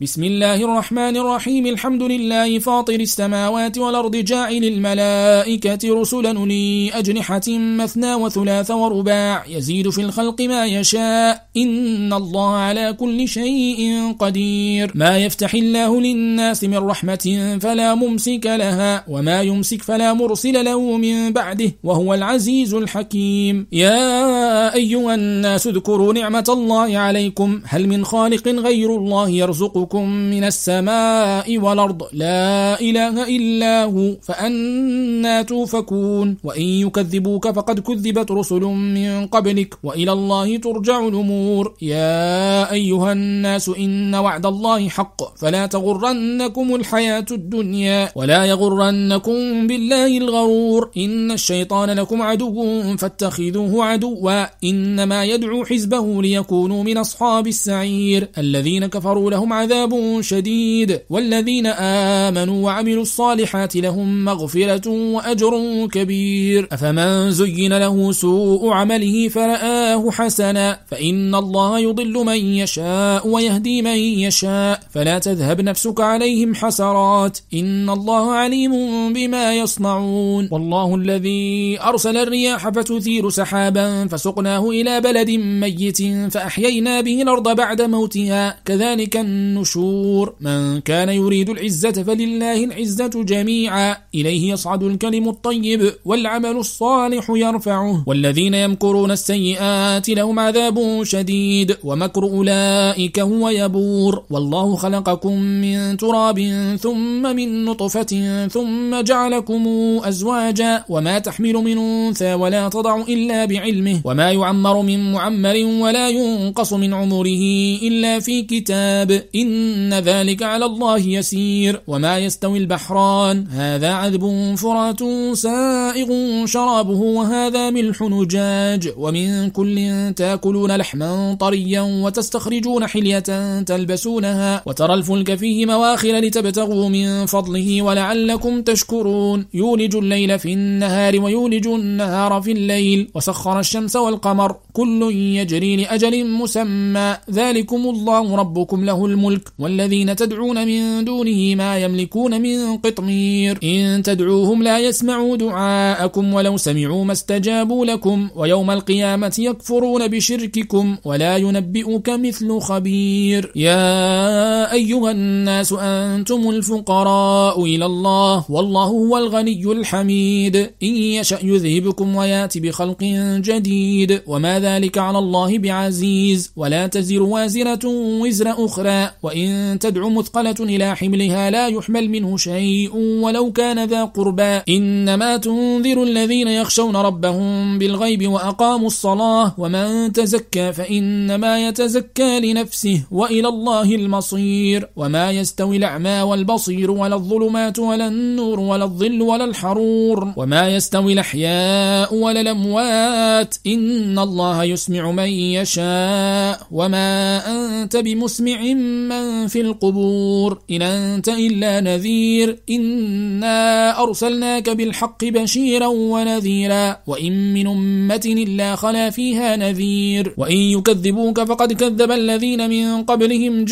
بسم الله الرحمن الرحيم. الحمد لله فاطر السماوات والأرض جاعل الملائكة رسلا لي أجنحة مثنى وثلاث ورباع. يزيد في الخلق ما يشاء. إن الله على كل شيء قدير. ما يفتح الله للناس من رحمة فلا ممسك لها وما يمسك فلا مرسل له من بعده وهو العزيز الحكيم. يا أيها الناس اذكروا نعمة الله عليكم. هل من خالق غير الله يرزقكم؟ يرزقكم من السماء والأرض. لا إله إلا هو فأنا توفكون. وإن يكذبوك فقد كذبت رسل من قبلك. وإلى الله ترجع الأمور. يا أيها الناس إن وعد الله حق. فلا تغرنكم الحياة الدنيا ولا يغرنكم بالله الغرور. إن الشيطان لكم عدو فاتخذوه عدوا. إنما يدعو حزبه ليكونوا من أصحاب السعير. الذين كفروا لهم عذاب عذاب شديد. والذين آمنوا وعملوا الصالحات لهم مغفرة وأجر كبير. أفمن زين له سوء عمله فرآه حسنا. فإن الله يضل من يشاء ويهدي من يشاء. فلا تذهب نفسك عليهم حسرات. إن الله عليم بما يصنعون. والله الذي أرسل الرياح فتثير سحابا فسقناه إلى بلد ميت فأحيينا به الأرض بعد موتها. كذلك النشور النشور من كان يريد العزة فلله العزة جميعا. إليه يصعد الكلم الطيب والعمل الصالح يرفعه. والذين يمكرون السيئات لهم عذاب شديد. ومكر أولئك هو يبور. والله خلقكم من تراب ثم من نطفة ثم جعلكم أزواجا. وما تحمل من أنثى ولا تضع إلا بعلمه. وما يعمر من معمر ولا ينقص من عمره إلا في كتاب. إن إن ذلك على الله يسير. وما يستوي البحران. هذا عذب فرات سائغ شرابه وهذا ملح نجاج. ومن كل تاكلون لحما طريا وتستخرجون حلية تلبسونها. وترى الفلك فيه مواخر لتبتغوا من فضله ولعلكم تشكرون. يولج الليل في النهار ويولج النهار في الليل. وسخر الشمس والقمر. كل يجري لأجل مسمى. ذلكم الله ربكم له الملك. والذين تدعون من دونه ما يملكون من قطمير. إن تدعوهم لا يسمعوا دعاءكم ولو سمعوا ما استجابوا لكم ويوم القيامة يكفرون بشرككم ولا ينبئك مثل خبير. يا أيها الناس أنتم الفقراء إلى الله والله هو الغني الحميد. إن يشأ يذهبكم ويأت بخلق جديد. وما ذلك على الله بعزيز. ولا تزر وازرة وزر أخرى. وإن إن تدع مثقلة إلى حملها لا يحمل منه شيء ولو كان ذا قربى. إنما تنذر الذين يخشون ربهم بالغيب وأقاموا الصلاة ومن تزكى فإنما يتزكى لنفسه وإلى الله المصير. وما يستوي الأعمى والبصير ولا الظلمات ولا النور ولا الظل ولا الحرور. وما يستوي الأحياء ولا الأموات. إن الله يسمع من يشاء. وما أنت بمسمع من في القبور. إن أنت إلا نذير. إنا أرسلناك بالحق بشيرا ونذيرا. وإن من أمة إلا خلا فيها نذير. وإن يكذبوك فقد كذب الذين من قبلهم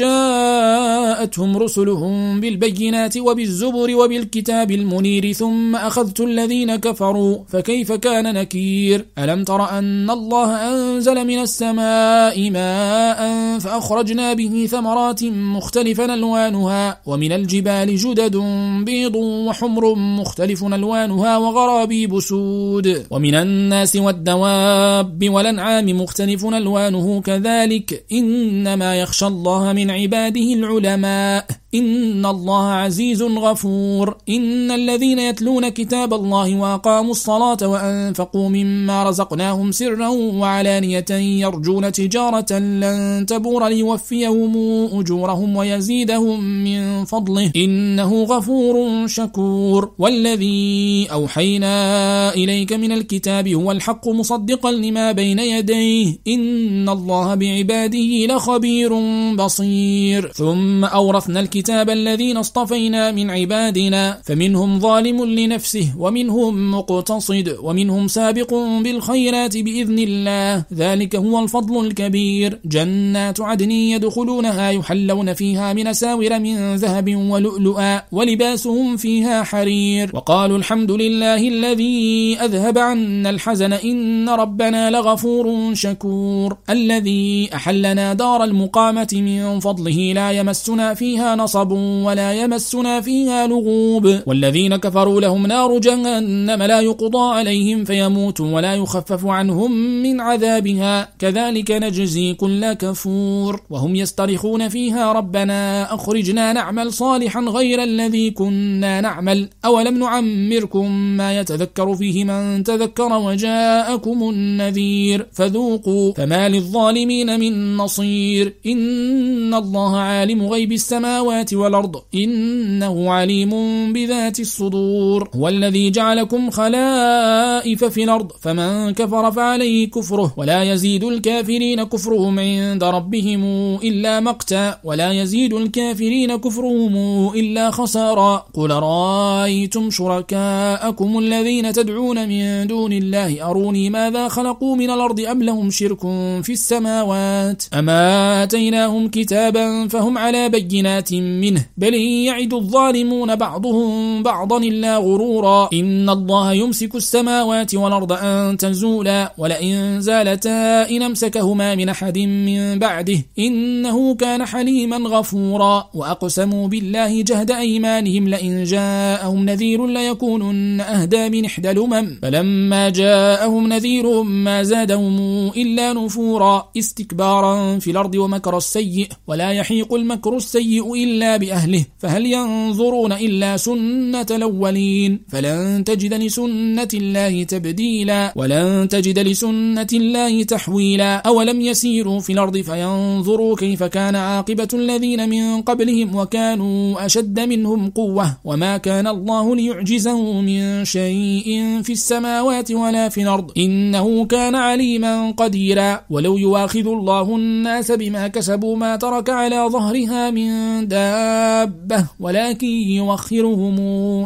جاءتهم رسلهم بالبينات وبالزبر وبالكتاب المنير ثم أخذت الذين كفروا فكيف كان نكير؟ ألم تر أن الله أنزل من السماء ماء فأخرجنا به ثمرات مختلفا ألوانها ومن الجبال جدد بيض وحمر مختلف ألوانها وغرابيب سود ومن الناس والدواب والأنعام مختلف ألوانه كذلك إنما يخشى الله من عباده العلماء. السماء إن الله عزيز غفور إن الذين يتلون كتاب الله وأقاموا الصلاة وأنفقوا مما رزقناهم سرا وعلانية يرجون تجارة لن تبور ليوفيهم أجورهم ويزيدهم من فضله إنه غفور شكور والذي أوحينا إليك من الكتاب هو الحق مصدقا لما بين يديه إن الله بعباده لخبير بصير ثم أورثنا الكتاب الكتاب الذين اصطفينا من عبادنا فمنهم ظالم لنفسه ومنهم مقتصد ومنهم سابق بالخيرات بإذن الله. ذلك هو الفضل الكبير. جنات عدن يدخلونها يحلون فيها من ساور من ذهب ولؤلؤا ولباسهم فيها حرير. وقالوا الحمد لله الذي أذهب عنا الحزن إن ربنا لغفور شكور. الذي أحلنا دار المقامة من فضله لا يمسنا فيها نصب ولا يمسنا فيها لغوب. والذين كفروا لهم نار جهنم لا يقضى عليهم فيموتوا ولا يخفف عنهم من عذابها. كذلك نجزي كل كفور. وهم يسترخون فيها ربنا أخرجنا نعمل صالحا غير الذي كنا نعمل. أولم نعمركم ما يتذكر فيه من تذكر وجاءكم النذير. فذوقوا فما للظالمين من نصير. إن الله عالم غيب السماوات والأرض. إنه عليم بذات الصدور. هو الذي جعلكم خلائف في الأرض. فمن كفر فعليه كفره. ولا يزيد الكافرين كفرهم عند ربهم إلا مقتا. ولا يزيد الكافرين كفرهم إلا خسارا. قل رأيتم شركاءكم الذين تدعون من دون الله. أروني ماذا خلقوا من الأرض أم لهم شرك في السماوات؟ أما آتيناهم كتابا فهم على بينات منه. بل يعد الظالمون بعضهم بعضا إلا غرورا. إن الله يمسك السماوات والأرض أن تزولا. ولئن زالتا إن أمسكهما من أحد من بعده. إنه كان حليما غفورا. وأقسموا بالله جهد أيمانهم. لئن جاءهم نذير ليكونن أهدى من إحدى الأمم. فلما جاءهم نذير ما زادهم إلا نفورا. استكبارا في الأرض ومكر السيء. ولا يحيق المكر السيء إلا بأهله فهل ينظرون إلا سنة الأولين؟ فلن تجد لسنة الله تبديلا ولن تجد لسنة الله تحويلا. أولم يسيروا في الأرض فينظروا كيف كان عاقبة الذين من قبلهم وكانوا أشد منهم قوة؟ وما كان الله ليعجزه من شيء في السماوات ولا في الأرض. إنه كان عليما قديرا. ولو يواخذ الله الناس بما كسبوا ما ترك على ظهرها من دابة. ولكن يوخرهم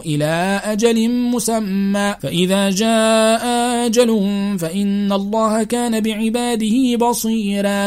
إلى أجل مسمى. فإذا جاء أجل فإن الله كان بعباده بصيرا.